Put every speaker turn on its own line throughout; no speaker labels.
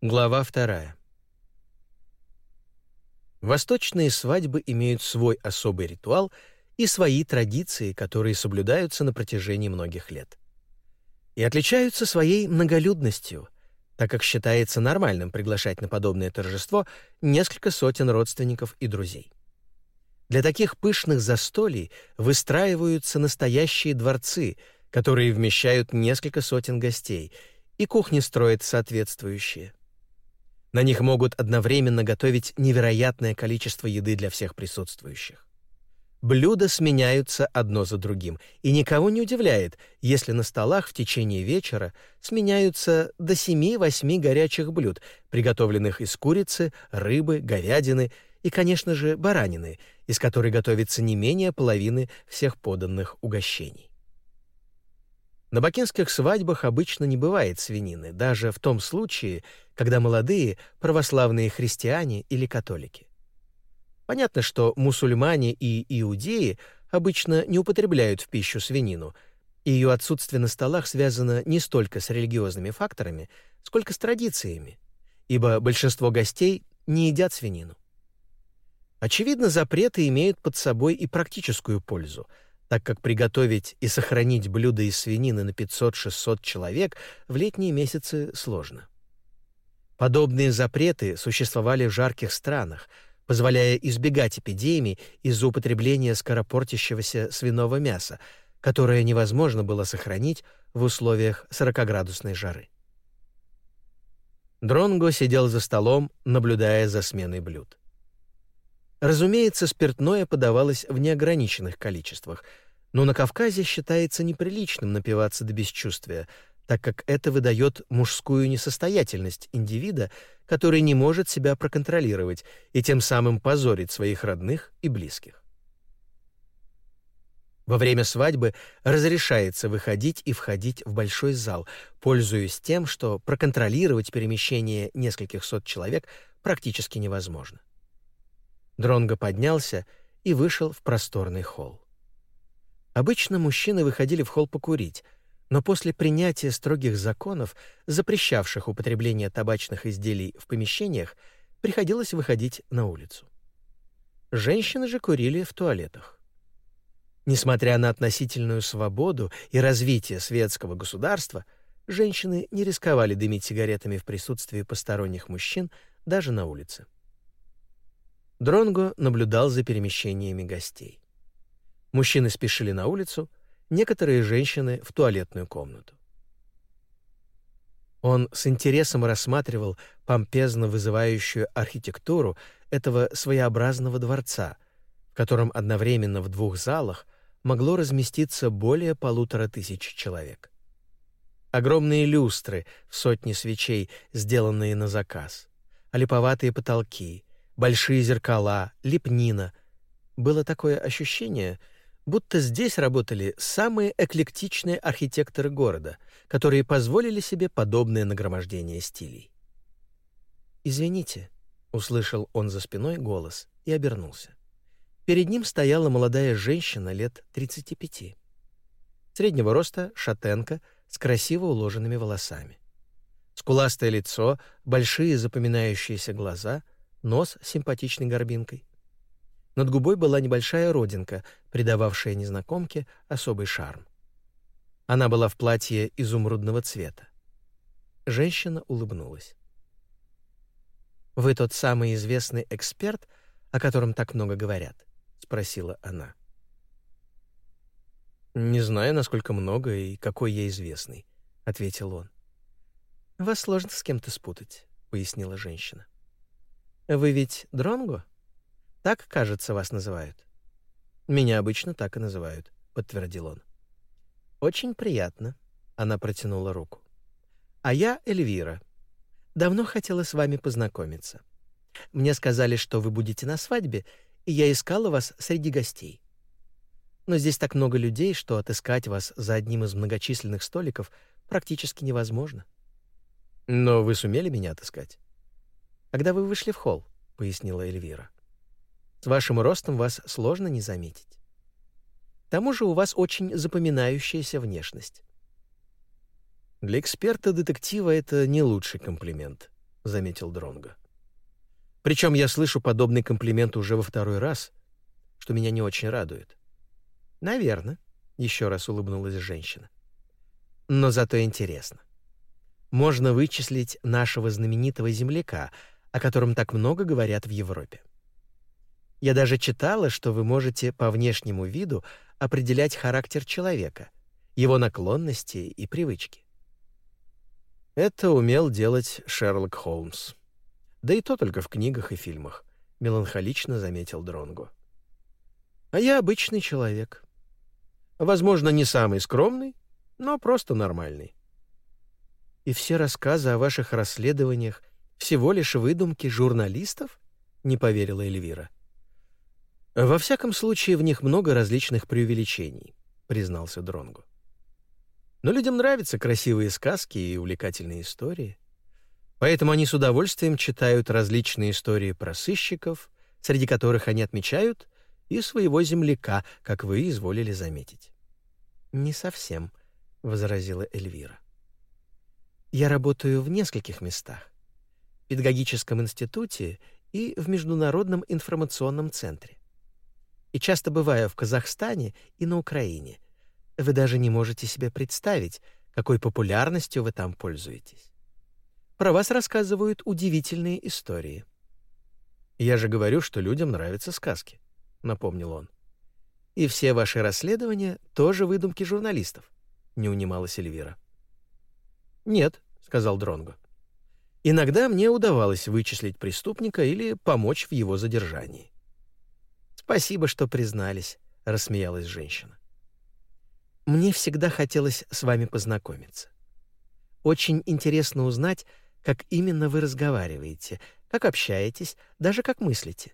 Глава вторая. Восточные свадьбы имеют свой особый ритуал и свои традиции, которые соблюдаются на протяжении многих лет. И отличаются своей многолюдностью, так как считается нормальным приглашать на подобное торжество несколько сотен родственников и друзей. Для таких пышных застолий выстраиваются настоящие дворцы, которые вмещают несколько сотен гостей, и кухни строят соответствующие. На них могут одновременно готовить невероятное количество еды для всех присутствующих. Блюда сменяются одно за другим, и никого не удивляет, если на столах в течение вечера сменяются до 7-8 горячих блюд, приготовленных из курицы, рыбы, говядины и, конечно же, баранины, из которой готовится не менее половины всех поданных угощений. На бакинских свадьбах обычно не бывает свинины, даже в том случае, когда молодые православные христиане или католики. Понятно, что мусульмане и иудеи обычно не употребляют в пищу свинину, и ее отсутствие на столах связано не столько с религиозными факторами, сколько с традициями, ибо большинство гостей не едят свинину. Очевидно, запреты имеют под собой и практическую пользу, так как приготовить и сохранить блюда из свинины на 500-600 человек в летние месяцы сложно. Подобные запреты существовали в жарких странах — позволяя избегать эпидемий из-за употребления скоропортящегося свиного мяса, которое невозможно было сохранить в условиях 40-градусной жары. Дронго сидел за столом, наблюдая за сменой блюд. Разумеется, спиртное подавалось в неограниченных количествах, но на Кавказе считается неприличным напиваться до бесчувствия, так как это выдает мужскую несостоятельность индивида, который не может себя проконтролировать и тем самым позорить своих родных и близких. Во время свадьбы разрешается выходить и входить в большой зал, пользуясь тем, что проконтролировать перемещение нескольких сот человек практически невозможно. Дронго поднялся и вышел в просторный холл. Обычно мужчины выходили в холл покурить — но после принятия строгих законов, запрещавших употребление табачных изделий в помещениях, приходилось выходить на улицу. Женщины же курили в туалетах. Несмотря на относительную свободу и развитие светского государства, женщины не рисковали дымить сигаретами в присутствии посторонних мужчин даже на улице. Дронго наблюдал за перемещениями гостей. Мужчины спешили на улицу, некоторые женщины в туалетную комнату. Он с интересом рассматривал помпезно вызывающую архитектуру этого своеобразного дворца, в котором одновременно в двух залах могло разместиться более полутора тысяч человек. Огромные люстры в сотни свечей, сделанные на заказ, олиповатые потолки, большие зеркала, лепнина. Было такое ощущение — будто здесь работали самые эклектичные архитекторы города, которые позволили себе подобное нагромождение стилей. «Извините», — услышал он за спиной голос и обернулся. Перед ним стояла молодая женщина лет 35. Среднего роста, шатенка, с красиво уложенными волосами. Скуластое лицо, большие запоминающиеся глаза, нос с симпатичной горбинкой. Над губой была небольшая родинка, придававшая незнакомке особый шарм. Она была в платье изумрудного цвета. Женщина улыбнулась. «Вы тот самый известный эксперт, о котором так много говорят?» — спросила она. «Не знаю, насколько много и какой я известный», — ответил он. «Вас сложно с кем-то спутать», — пояснила женщина. «Вы ведь Дронго?» Так, кажется, вас называют. Меня обычно так и называют, подтвердил он. Очень приятно, она протянула руку. А я Эльвира. Давно хотела с вами познакомиться. Мне сказали, что вы будете на свадьбе, и я искала вас среди гостей. Но здесь так много людей, что отыскать вас за одним из многочисленных столиков практически невозможно. Но вы сумели меня отыскать? Когда вы вышли в холл, пояснила Эльвира. С вашим ростом вас сложно не заметить. К тому же у вас очень запоминающаяся внешность. Для эксперта-детектива это не лучший комплимент, заметил Дронго. Причем я слышу подобный комплимент уже во второй раз, что меня не очень радует. Наверное, еще раз улыбнулась женщина. Но зато интересно. Можно вычислить нашего знаменитого земляка, о котором так много говорят в Европе. Я даже читала, что вы можете по внешнему виду определять характер человека, его наклонности и привычки. Это умел делать Шерлок Холмс. Да и то только в книгах и фильмах, меланхолично заметил Дронгу. А я обычный человек. Возможно, не самый скромный, но просто нормальный. И все рассказы о ваших расследованиях всего лишь выдумки журналистов? Не поверила Эльвира. Во всяком случае, в них много различных преувеличений, признался Дронгу. Но людям нравятся красивые сказки и увлекательные истории. Поэтому они с удовольствием читают различные истории про сыщиков, среди которых они отмечают и своего земляка, как вы изволили заметить. «Не совсем», — возразила Эльвира. «Я работаю в нескольких местах. Педагогическом институте и в Международном информационном центре. И часто бываю в Казахстане и на Украине. Вы даже не можете себе представить, какой популярностью вы там пользуетесь. Про вас рассказывают удивительные истории. Я же говорю, что людям нравятся сказки, напомнил он. И все ваши расследования тоже выдумки журналистов, не унималась Эльвира. Нет, сказал Дронго. Иногда мне удавалось вычислить преступника или помочь в его задержании. Спасибо, что признались, рассмеялась женщина. Мне всегда хотелось с вами познакомиться. Очень интересно узнать, как именно вы разговариваете, как общаетесь, даже как мыслите.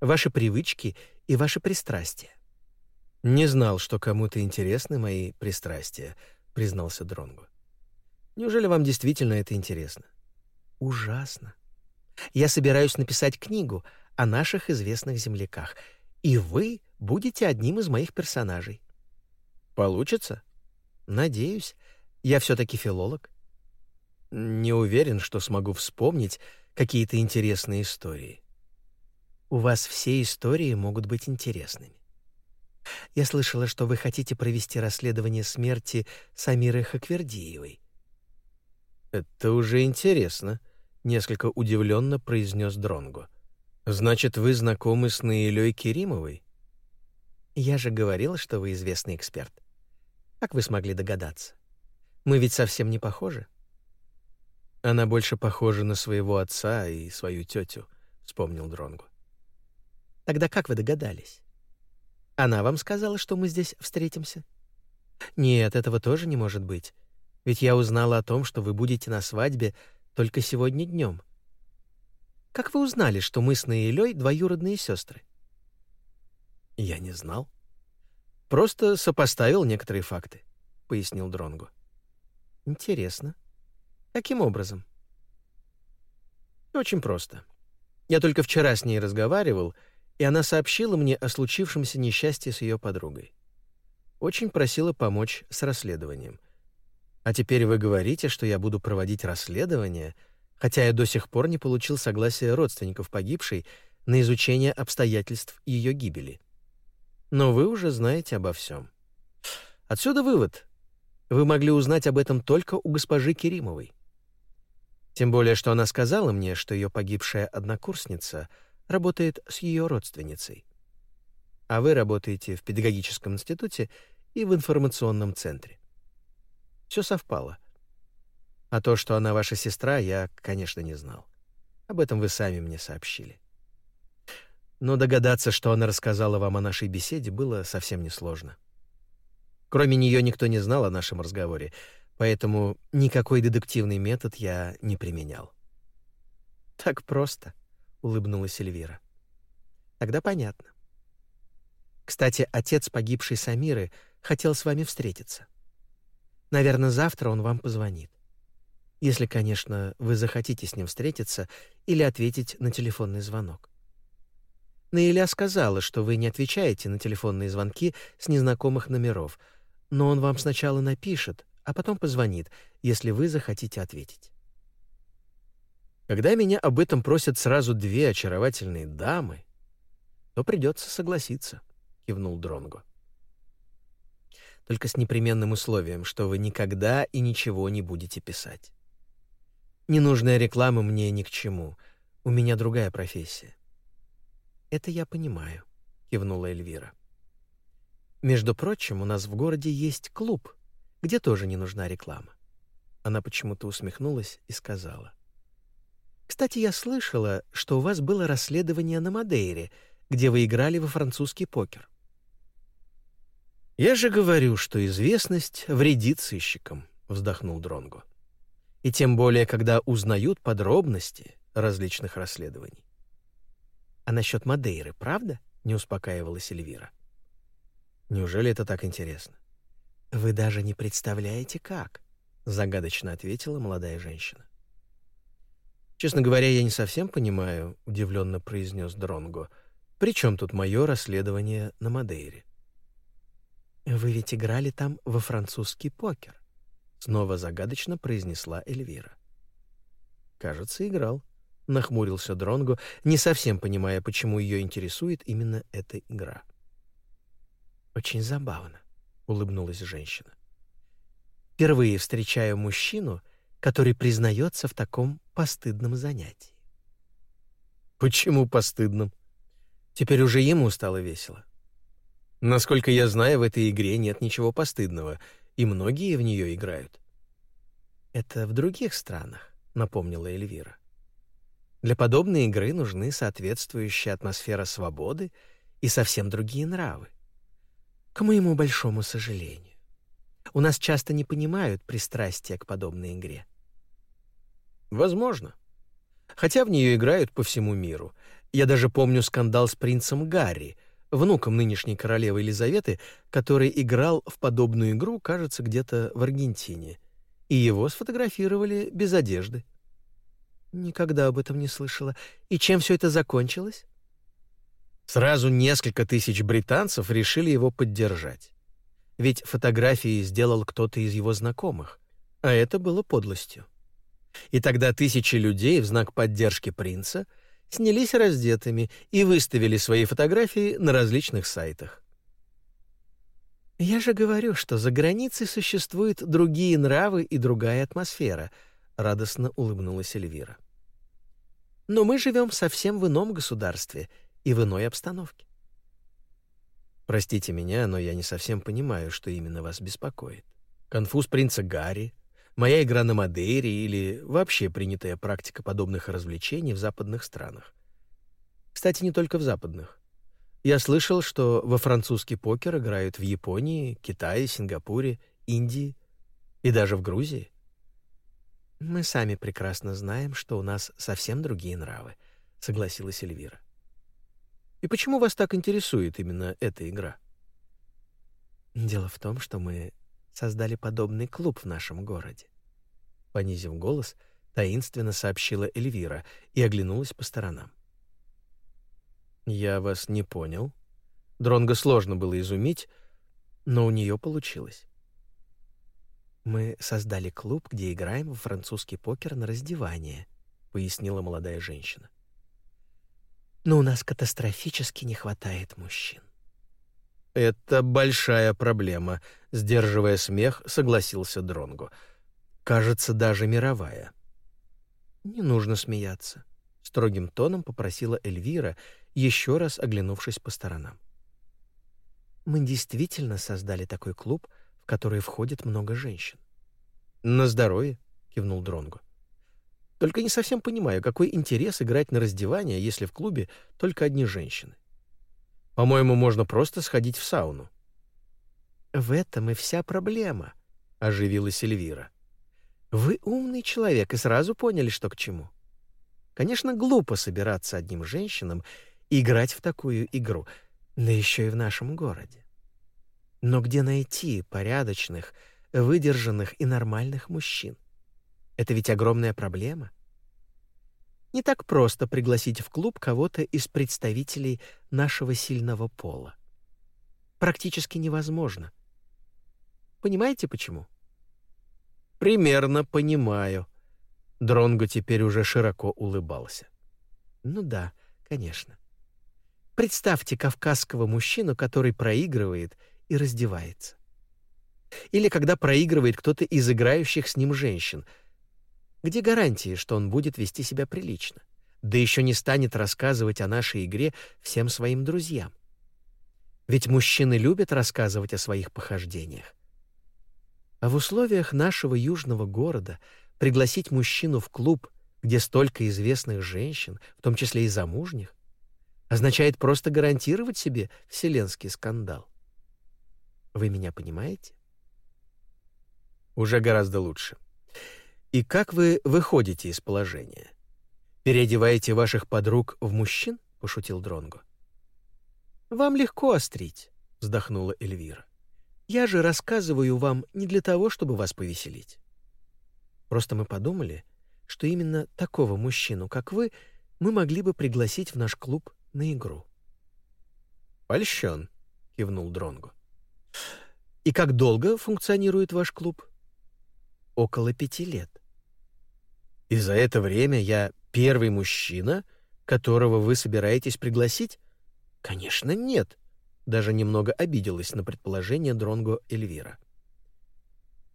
Ваши привычки и ваши пристрастия. Не знал, что кому-то интересны мои пристрастия, признался Дронгу. Неужели вам действительно это интересно? Ужасно. Я собираюсь написать книгу о наших известных земляках, и вы будете одним из моих персонажей. Получится? Надеюсь. Я все таки филолог. Не уверен, что смогу вспомнить какие-то интересные истории. У вас все истории могут быть интересными. Я слышала, что вы хотите провести расследование смерти Самиры Хаквердиевой. Это уже интересно, несколько удивленно произнес Дронго. Значит, вы знакомы с Наилей Керимовой? Я же говорила, что вы известный эксперт. Как вы смогли догадаться? Мы ведь совсем не похожи. Она больше похожа на своего отца и свою тетю, вспомнил Дронгу. Тогда как вы догадались? Она вам сказала, что мы здесь встретимся? Нет, этого тоже не может быть. Ведь я узнала о том, что вы будете на свадьбе только сегодня днем. Как вы узнали, что мы с Наилей двоюродные сестры? Я не знал. Просто сопоставил некоторые факты, пояснил Дронгу. Интересно. Каким образом? Очень просто. Я только вчера с ней разговаривал, и она сообщила мне о случившемся несчастье с ее подругой. Очень просила помочь с расследованием. А теперь вы говорите, что я буду проводить расследование, хотя я до сих пор не получил согласия родственников погибшей на изучение обстоятельств ее гибели. Но вы уже знаете обо всем. Отсюда вывод. Вы могли узнать об этом только у госпожи Керимовой. Тем более, что она сказала мне, что ее погибшая однокурсница работает с ее родственницей. А вы работаете в педагогическом институте и в информационном центре. Все совпало. А то, что она ваша сестра, я, конечно, не знал. Об этом вы сами мне сообщили. Но догадаться, что она рассказала вам о нашей беседе, было совсем несложно. Кроме нее никто не знал о нашем разговоре, поэтому никакой дедуктивный метод я не применял. Так просто, улыбнулась Эльвира. Тогда понятно. Кстати, отец погибшей Самиры хотел с вами встретиться. Наверное, завтра он вам позвонит. Если, конечно, вы захотите с ним встретиться или ответить на телефонный звонок. Наиля сказала, что вы не отвечаете на телефонные звонки с незнакомых номеров, но он вам сначала напишет, а потом позвонит, если вы захотите ответить. когда меня об этом просят сразу две очаровательные дамы, то придется согласиться, кивнул Дронго. Только с непременным условием, что вы никогда и ничего не будете писать. Ненужная реклама мне ни к чему. У меня другая профессия. Это я понимаю, кивнула Эльвира. Между прочим, у нас в городе есть клуб, где тоже не нужна реклама. Она почему-то усмехнулась и сказала: "Кстати, я слышала, что у вас было расследование на Мадейре, где вы играли во французский покер. Я же говорю, что известность вредит сыщикам, вздохнул Дронго. И тем более, когда узнают подробности различных расследований. А насчет Мадейры, правда? не успокаивалась Эльвира. Неужели это так интересно? Вы даже не представляете, как, загадочно ответила молодая женщина. Честно говоря, я не совсем понимаю, удивленно произнес Дронго. При чем тут мое расследование на Мадейре? Вы ведь играли там во французский покер, снова загадочно произнесла Эльвира. Кажется, играл, нахмурился Дронго, не совсем понимая, почему ее интересует именно эта игра. Очень забавно, улыбнулась женщина. Впервые встречаю мужчину, который признается в таком постыдном занятии. Почему постыдном? Теперь уже ему стало весело. Насколько я знаю, в этой игре нет ничего постыдного, и многие в нее играют. Это в других странах, напомнила Эльвира. Для подобной игры нужны соответствующая атмосфера свободы и совсем другие нравы. К моему большому сожалению, у нас часто не понимают пристрастия к подобной игре. Возможно. Хотя в нее играют по всему миру. Я даже помню скандал с принцем Гарри, внуком нынешней королевы Елизаветы, который играл в подобную игру, кажется, где-то в Аргентине, и его сфотографировали без одежды. Никогда об этом не слышала. И чем все это закончилось? Сразу несколько тысяч британцев решили его поддержать. Ведь фотографии сделал кто-то из его знакомых, а это было подлостью. И тогда тысячи людей в знак поддержки принца — снялись раздетыми и выставили свои фотографии на различных сайтах. «Я же говорю, что за границей существуют другие нравы и другая атмосфера», — радостно улыбнулась Эльвира. «Но мы живем совсем в ином государстве и в иной обстановке». «Простите меня, но я не совсем понимаю, что именно вас беспокоит. Конфуз принца Гарри, моя игра на Мадейре или вообще принятая практика подобных развлечений в западных странах. Кстати, не только в западных. Я слышал, что во французский покер играют в Японии, Китае, Сингапуре, Индии и даже в Грузии. Мы сами прекрасно знаем, что у нас совсем другие нравы, согласилась Эльвира. И почему вас так интересует именно эта игра? Дело в том, что мы создали подобный клуб в нашем городе. Понизив голос, таинственно сообщила Эльвира и оглянулась по сторонам. Я вас не понял. Дронго сложно было изумить, но у нее получилось. Мы создали клуб, где играем в французский покер на раздевание, пояснила молодая женщина. Но у нас катастрофически не хватает мужчин. Это большая проблема, сдерживая смех, согласился Дронго. Кажется, даже мировая. Не нужно смеяться, строгим тоном попросила Эльвира, еще раз оглянувшись по сторонам. Мы действительно создали такой клуб, в который входит много женщин. На здоровье, кивнул Дронго. Только не совсем понимаю, какой интерес играть на раздевание, если в клубе только одни женщины. По-моему, можно просто сходить в сауну. В этом и вся проблема, оживилась Эльвира. Вы умный человек и сразу поняли, что к чему. Конечно, глупо собираться одним женщинам и играть в такую игру, да еще и в нашем городе. Но где найти порядочных, выдержанных и нормальных мужчин? Это ведь огромная проблема. Не так просто пригласить в клуб кого-то из представителей нашего сильного пола. Практически невозможно. Понимаете почему? Примерно понимаю. Дронго теперь уже широко улыбался. Ну да, конечно. Представьте кавказского мужчину, который проигрывает и раздевается. Или когда проигрывает кто-то из играющих с ним женщин. Где гарантии, что он будет вести себя прилично? Да еще не станет рассказывать о нашей игре всем своим друзьям. Ведь мужчины любят рассказывать о своих похождениях. А в условиях нашего южного города пригласить мужчину в клуб, где столько известных женщин, в том числе и замужних, означает просто гарантировать себе вселенский скандал. Вы меня понимаете? Уже гораздо лучше. И как вы выходите из положения? Переодеваете ваших подруг в мужчин? пошутил Дронго. Вам легко острить, вздохнула Эльвира. Я же рассказываю вам не для того, чтобы вас повеселить. Просто мы подумали, что именно такого мужчину, как вы, мы могли бы пригласить в наш клуб на игру. «Польщен», — кивнул Дронго. «И как долго функционирует ваш клуб?» «Около пяти лет». «И за это время я первый мужчина, которого вы собираетесь пригласить?» «Конечно, нет», — даже немного обиделась на предположение Дронго Эльвира.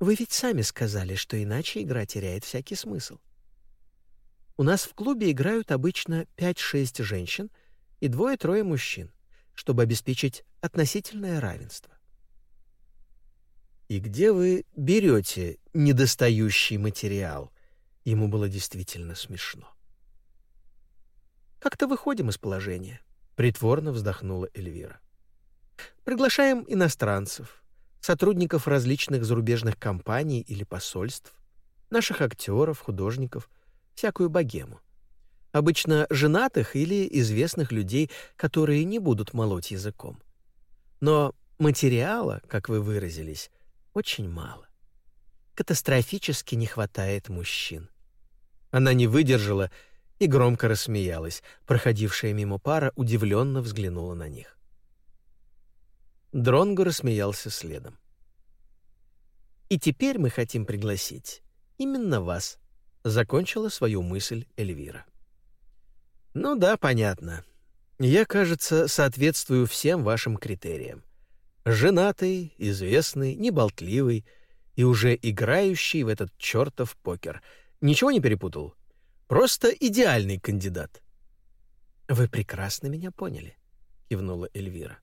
«Вы ведь сами сказали, что иначе игра теряет всякий смысл. У нас в клубе играют обычно 5-6 женщин — и двое-трое мужчин, чтобы обеспечить относительное равенство. «И где вы берете недостающий материал?» Ему было действительно смешно. «Как-то выходим из положения», — притворно вздохнула Эльвира. «Приглашаем иностранцев, сотрудников различных зарубежных компаний или посольств, наших актеров, художников, всякую богему обычно женатых или известных людей, которые не будут молоть языком. Но материала, как вы выразились, очень мало. Катастрофически не хватает мужчин. Она не выдержала и громко рассмеялась. Проходившая мимо пара удивленно взглянула на них. Дронго рассмеялся следом. «И теперь мы хотим пригласить именно вас», — закончила свою мысль Эльвира. Ну да, понятно. Я, кажется, соответствую всем вашим критериям. Женатый, известный, неболтливый и уже играющий в этот чертов покер. Ничего не перепутал? Просто идеальный кандидат. Вы прекрасно меня поняли, кивнула Эльвира.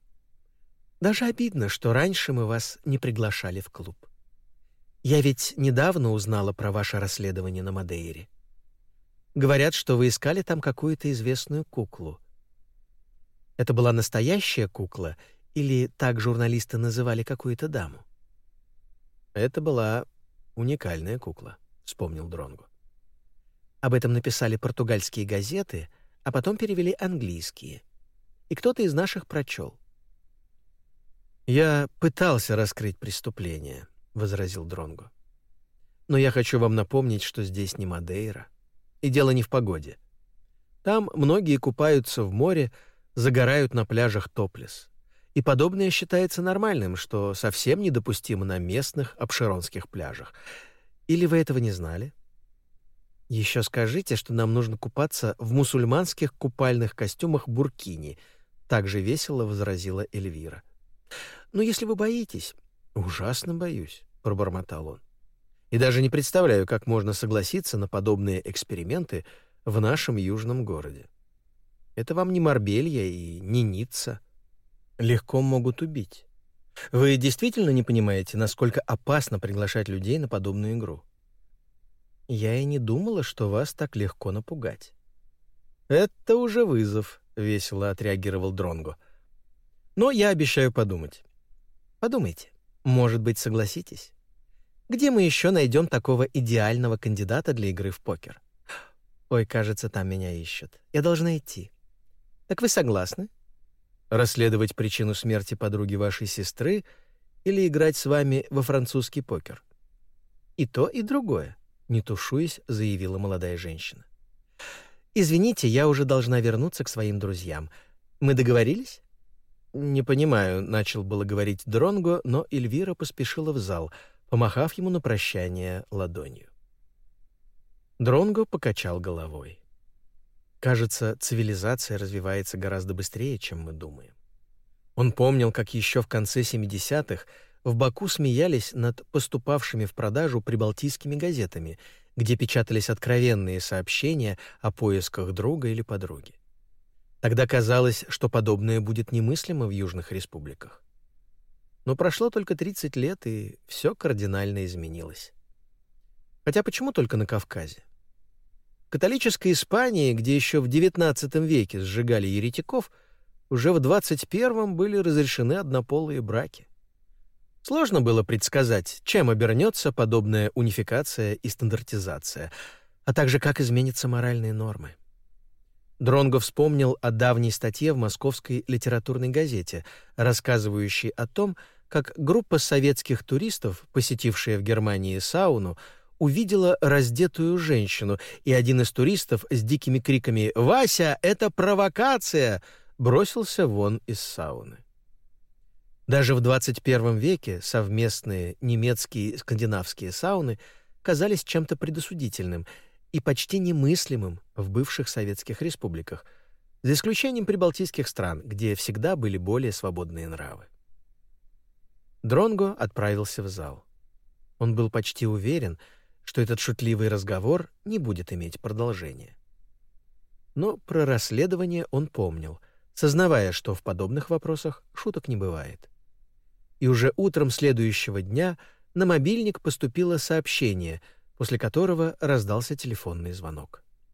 Даже обидно, что раньше мы вас не приглашали в клуб. Я ведь недавно узнала про ваше расследование на Мадейре. Говорят, что вы искали там какую-то известную куклу. Это была настоящая кукла или так журналисты называли какую-то даму? Это была уникальная кукла, вспомнил Дронгу. Об этом написали португальские газеты, а потом перевели английские. И кто-то из наших прочел. Я пытался раскрыть преступление, возразил Дронгу. Но я хочу вам напомнить, что здесь не Мадейра. И дело не в погоде. Там многие купаются в море, загорают на пляжах топлес. И подобное считается нормальным, что совсем недопустимо на местных обширонских пляжах. Или вы этого не знали? Еще скажите, что нам нужно купаться в мусульманских купальных костюмах буркини, также весело возразила Эльвира. Но если вы боитесь, ужасно боюсь, пробормотал он и даже не представляю, как можно согласиться на подобные эксперименты в нашем южном городе. Это вам не Марбелья и не Ницца. Легко могут убить. Вы действительно не понимаете, насколько опасно приглашать людей на подобную игру? Я и не думала, что вас так легко напугать. Это уже вызов, весело отреагировал Дронго. Но я обещаю подумать. Подумайте. Может быть, согласитесь? Где мы еще найдем такого идеального кандидата для игры в покер? Ой, кажется, там меня ищут. Я должна идти. Так вы согласны? Расследовать причину смерти подруги вашей сестры или играть с вами во французский покер? И то, и другое, не тушуясь, заявила молодая женщина. Извините, я уже должна вернуться к своим друзьям. Мы договорились? Не понимаю, начал было говорить Дронго, но Эльвира поспешила в зал — помахав ему на прощание ладонью. Дронго покачал головой. Кажется, цивилизация развивается гораздо быстрее, чем мы думаем. Он помнил, как еще в конце 70-х в Баку смеялись над поступавшими в продажу прибалтийскими газетами, где печатались откровенные сообщения о поисках друга или подруги. Тогда казалось, что подобное будет немыслимо в южных республиках. Но прошло только 30 лет, и все кардинально изменилось. Хотя почему только на Кавказе? Католической Испании, где еще в XIX веке сжигали еретиков, уже в 21-м были разрешены однополые браки. Сложно было предсказать, чем обернется подобная унификация и стандартизация, а также как изменятся моральные нормы. Дронго вспомнил о давней статье в московской литературной газете, рассказывающей о том, как группа советских туристов, посетившая в Германии сауну, увидела раздетую женщину, и один из туристов с дикими криками «Вася, это провокация!» бросился вон из сауны. Даже в 21 веке совместные немецкие и скандинавские сауны казались чем-то предосудительным и почти немыслимым в бывших советских республиках, за исключением прибалтийских стран, где всегда были более свободные нравы. Дронго отправился в зал. Он был почти уверен, что этот шутливый разговор не будет иметь продолжения. Но про расследование он помнил, сознавая, что в подобных вопросах шуток не бывает и уже утром следующего дня на мобильник поступило сообщение, после которого раздался телефонный звонок.